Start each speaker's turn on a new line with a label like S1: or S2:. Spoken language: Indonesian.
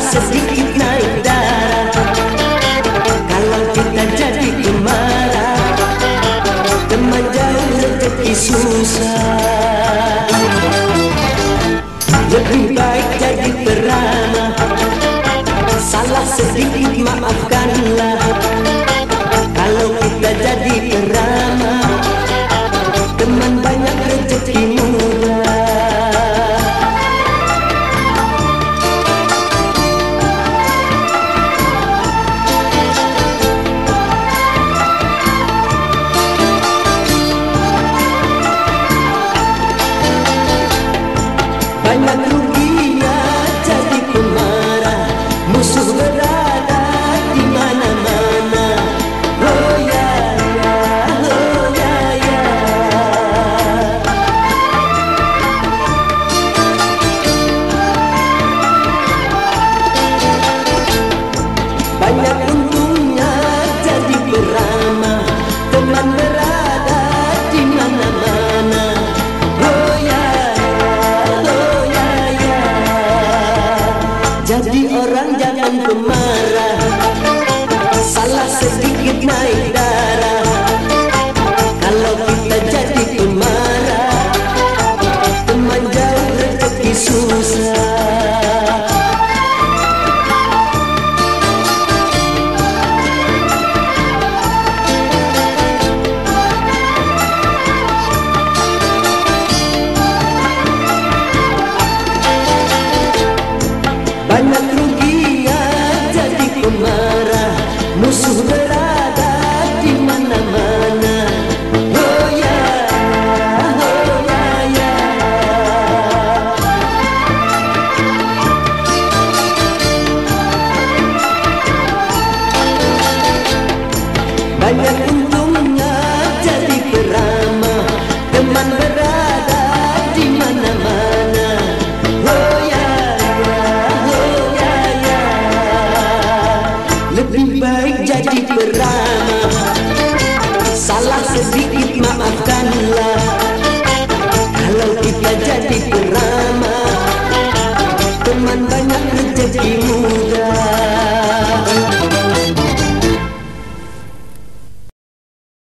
S1: sedikit naik darah. Kalau kita jadi gemar, Teman jauh rezeki susah. Lebih baik jadi beramah Salah sedikit maafkanlah. Kalau kita jadi beramah naik darah. Kalau kita jadi pemarah Teman jauh rezeki susah. Banyak ruginya jadi pemarah Musuh berada Banyak untungnya jadi peramah Teman berada di mana-mana. Oh ya ya, oh ya ya. Lebih baik jadi peramah Salah sedikit maafkanlah. Kalau kita jadi peramah Teman banyak rezekimu